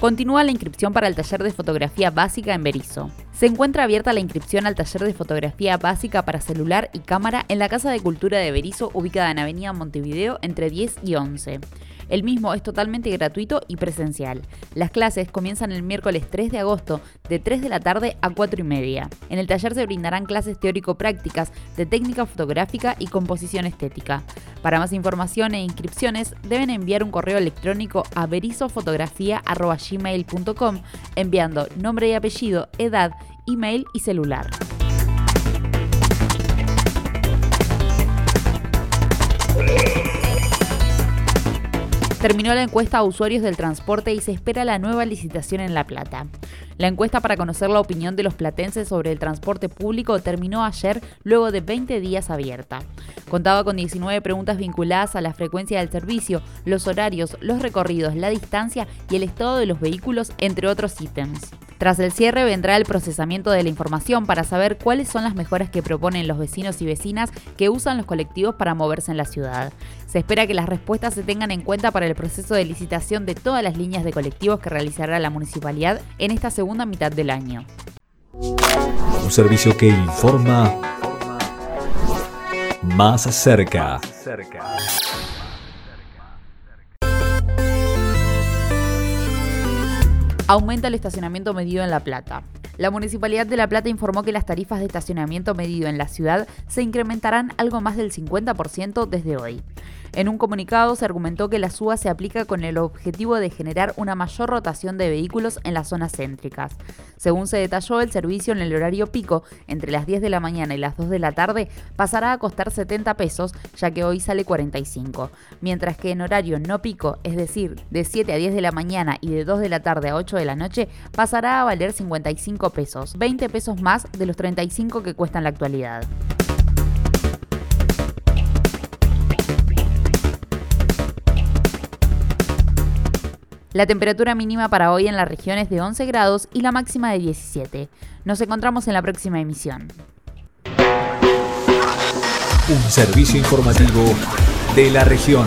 Continúa la inscripción para el taller de fotografía básica en Berizo. Se encuentra abierta la inscripción al taller de fotografía básica para celular y cámara en la Casa de Cultura de Berizo, ubicada en Avenida Montevideo entre 10 y 11. El mismo es totalmente gratuito y presencial. Las clases comienzan el miércoles 3 de agosto de 3 de la tarde a 4 y media. En el taller se brindarán clases teórico-prácticas de técnica fotográfica y composición estética. Para más información e inscripciones deben enviar un correo electrónico a berizofotografía.gmail.com enviando nombre y apellido, edad, email y celular. Terminó la encuesta a usuarios del transporte y se espera la nueva licitación en La Plata. La encuesta para conocer la opinión de los platenses sobre el transporte público terminó ayer luego de 20 días abierta. Contaba con 19 preguntas vinculadas a la frecuencia del servicio, los horarios, los recorridos, la distancia y el estado de los vehículos, entre otros ítems. Tras el cierre vendrá el procesamiento de la información para saber cuáles son las mejoras que proponen los vecinos y vecinas que usan los colectivos para moverse en la ciudad. Se espera que las respuestas se tengan en cuenta para el proceso de licitación de todas las líneas de colectivos que realizará la municipalidad en esta segunda mitad del año. Un servicio que informa más cerca. Aumenta el estacionamiento medido en La Plata. La Municipalidad de La Plata informó que las tarifas de estacionamiento medido en la ciudad se incrementarán algo más del 50% desde hoy. En un comunicado se argumentó que la suba se aplica con el objetivo de generar una mayor rotación de vehículos en las zonas céntricas. Según se detalló, el servicio en el horario pico, entre las 10 de la mañana y las 2 de la tarde, pasará a costar 70 pesos, ya que hoy sale 45, mientras que en horario no pico, es decir, de 7 a 10 de la mañana y de 2 de la tarde a 8 de la noche, pasará a valer 55 pesos, 20 pesos más de los 35 que cuesta en la actualidad. La temperatura mínima para hoy en la región es de 11 grados y la máxima de 17. Nos encontramos en la próxima emisión. Un servicio informativo de la región.